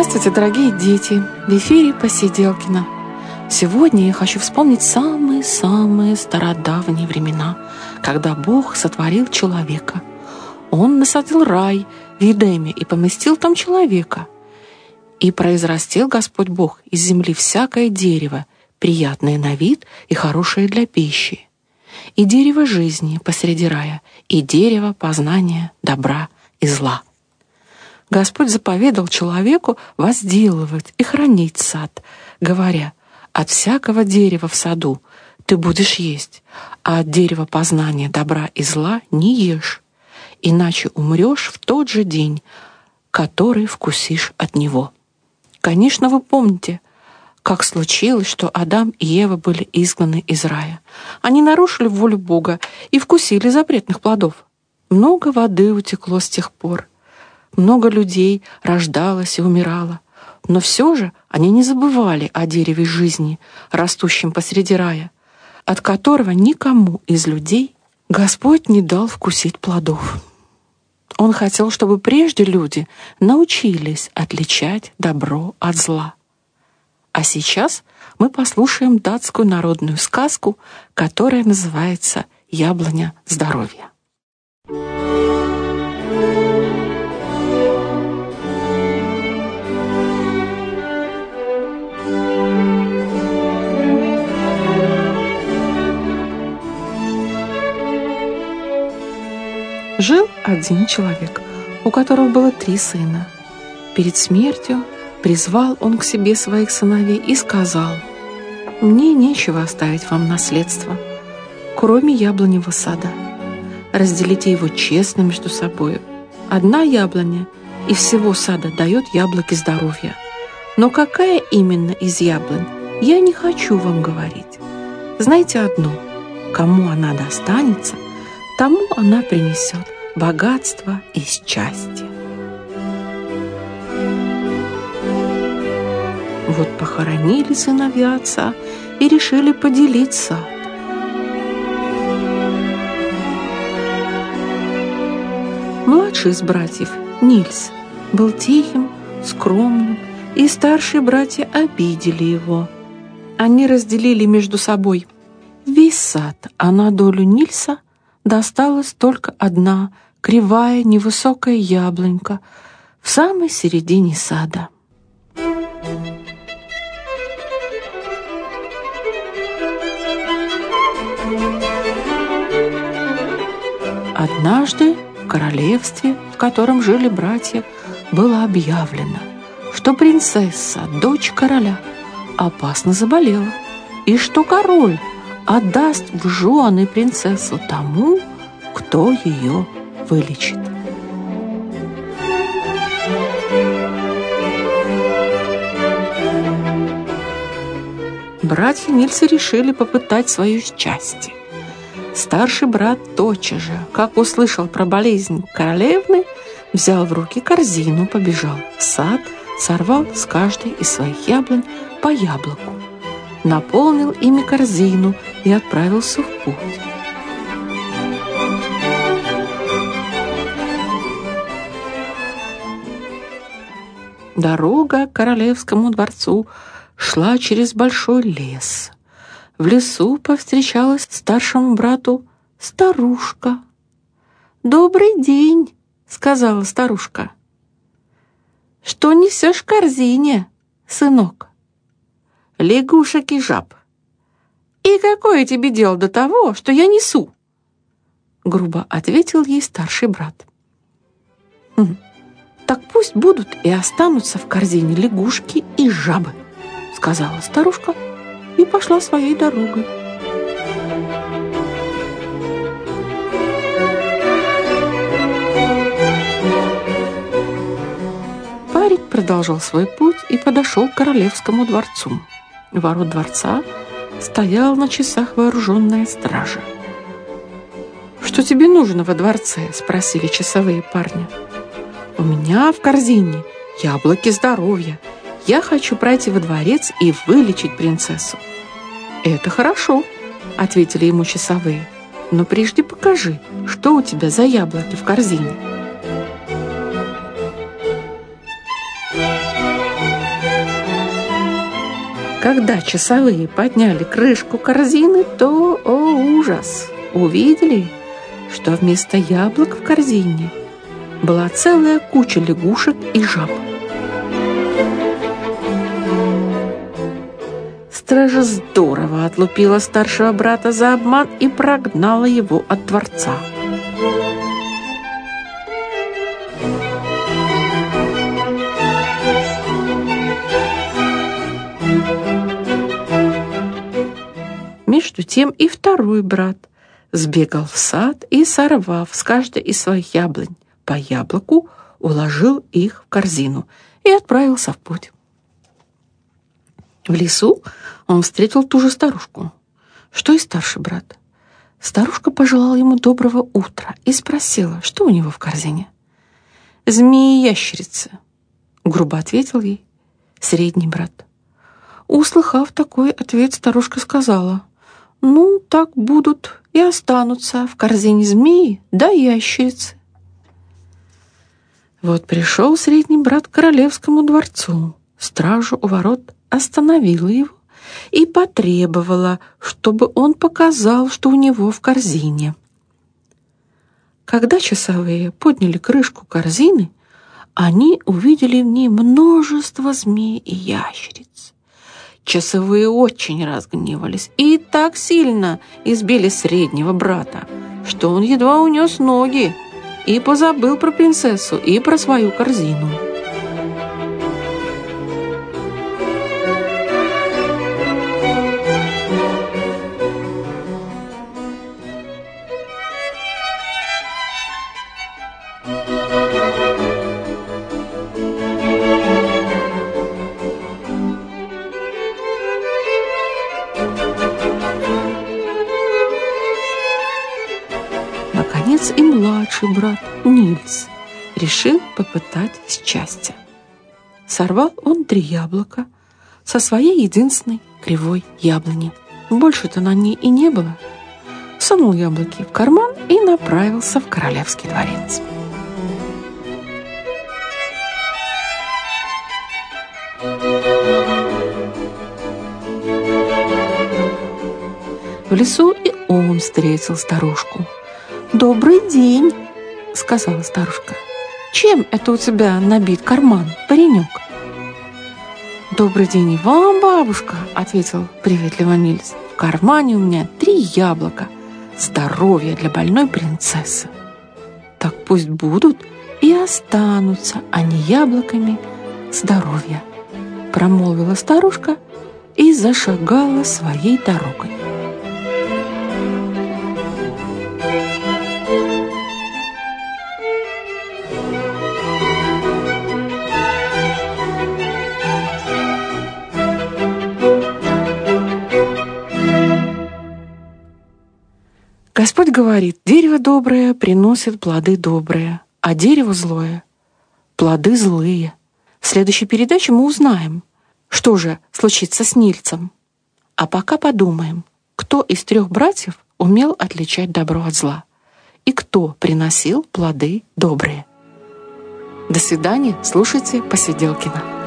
Здравствуйте, дорогие дети! В эфире Посиделкина. Сегодня я хочу вспомнить самые-самые стародавние времена, когда Бог сотворил человека. Он насадил рай в Едеме и поместил там человека. И произрастил Господь Бог из земли всякое дерево, приятное на вид и хорошее для пищи. И дерево жизни посреди рая, и дерево познания добра и зла. Господь заповедал человеку возделывать и хранить сад, говоря, «От всякого дерева в саду ты будешь есть, а от дерева познания добра и зла не ешь, иначе умрешь в тот же день, который вкусишь от него». Конечно, вы помните, как случилось, что Адам и Ева были изгнаны из рая. Они нарушили волю Бога и вкусили запретных плодов. Много воды утекло с тех пор. Много людей рождалось и умирало. Но все же они не забывали о дереве жизни, растущем посреди рая, от которого никому из людей Господь не дал вкусить плодов. Он хотел, чтобы прежде люди научились отличать добро от зла. А сейчас мы послушаем датскую народную сказку, которая называется «Яблоня здоровья». Жил один человек, у которого было три сына. Перед смертью призвал он к себе своих сыновей и сказал, «Мне нечего оставить вам наследство, кроме яблоневого сада. Разделите его честно между собой. Одна яблоня из всего сада дает яблоки здоровья. Но какая именно из яблонь, я не хочу вам говорить. Знаете одно, кому она достанется – тому она принесет богатство и счастье. Вот похоронили сыновья отца и решили поделиться. Младший из братьев, Нильс, был тихим, скромным, и старшие братья обидели его. Они разделили между собой весь сад, а на долю Нильса досталась только одна кривая невысокая яблонька в самой середине сада. Однажды в королевстве, в котором жили братья, было объявлено, что принцесса, дочь короля, опасно заболела, и что король отдаст в жены принцессу тому, кто ее вылечит. Братья Нильсы решили попытать свое счастье. Старший брат тотчас же, как услышал про болезнь королевны, взял в руки корзину, побежал в сад, сорвал с каждой из своих яблонь по яблоку наполнил ими корзину и отправился в путь. Дорога к королевскому дворцу шла через большой лес. В лесу повстречалась старшему брату старушка. «Добрый день!» — сказала старушка. «Что несешь в корзине, сынок?» Лягушек и жаб. «И какое тебе дело до того, что я несу?» Грубо ответил ей старший брат. «Хм, «Так пусть будут и останутся в корзине лягушки и жабы», сказала старушка и пошла своей дорогой. Парень продолжал свой путь и подошел к королевскому дворцу ворот дворца стоял на часах вооруженная стража. «Что тебе нужно во дворце?» – спросили часовые парни. «У меня в корзине яблоки здоровья. Я хочу пройти во дворец и вылечить принцессу». «Это хорошо», – ответили ему часовые. «Но прежде покажи, что у тебя за яблоки в корзине». Когда часовые подняли крышку корзины, то, о ужас, увидели, что вместо яблок в корзине была целая куча лягушек и жаб. Стража здорово отлупила старшего брата за обман и прогнала его от дворца. Тем и второй брат сбегал в сад и, сорвав с каждой из своих яблонь по яблоку, уложил их в корзину и отправился в путь. В лесу он встретил ту же старушку, что и старший брат. Старушка пожелала ему доброго утра и спросила, что у него в корзине. «Змеи-ящерицы», — грубо ответил ей средний брат. Услыхав такой ответ, старушка сказала, «Ну, так будут и останутся в корзине змеи да ящерицы». Вот пришел средний брат к королевскому дворцу. Стражу у ворот остановила его и потребовала, чтобы он показал, что у него в корзине. Когда часовые подняли крышку корзины, они увидели в ней множество змей и ящериц. Часовые очень разгневались и так сильно избили среднего брата, что он едва унес ноги и позабыл про принцессу и про свою корзину. Нильс решил попытать счастье. Сорвал он три яблока со своей единственной кривой яблони. Больше-то на ней и не было. Сунул яблоки в карман и направился в королевский дворец. В лесу и он встретил старушку – «Добрый день», — сказала старушка. «Чем это у тебя набит карман, паренек?» «Добрый день и вам, бабушка», — ответил приветливо Нильс. «В кармане у меня три яблока. Здоровье для больной принцессы». «Так пусть будут и останутся они яблоками здоровья», — промолвила старушка и зашагала своей дорогой. Господь говорит, дерево доброе приносит плоды добрые, а дерево злое — плоды злые. В следующей передаче мы узнаем, что же случится с Нильцем. А пока подумаем, кто из трех братьев умел отличать добро от зла и кто приносил плоды добрые. До свидания, слушайте Посиделкина.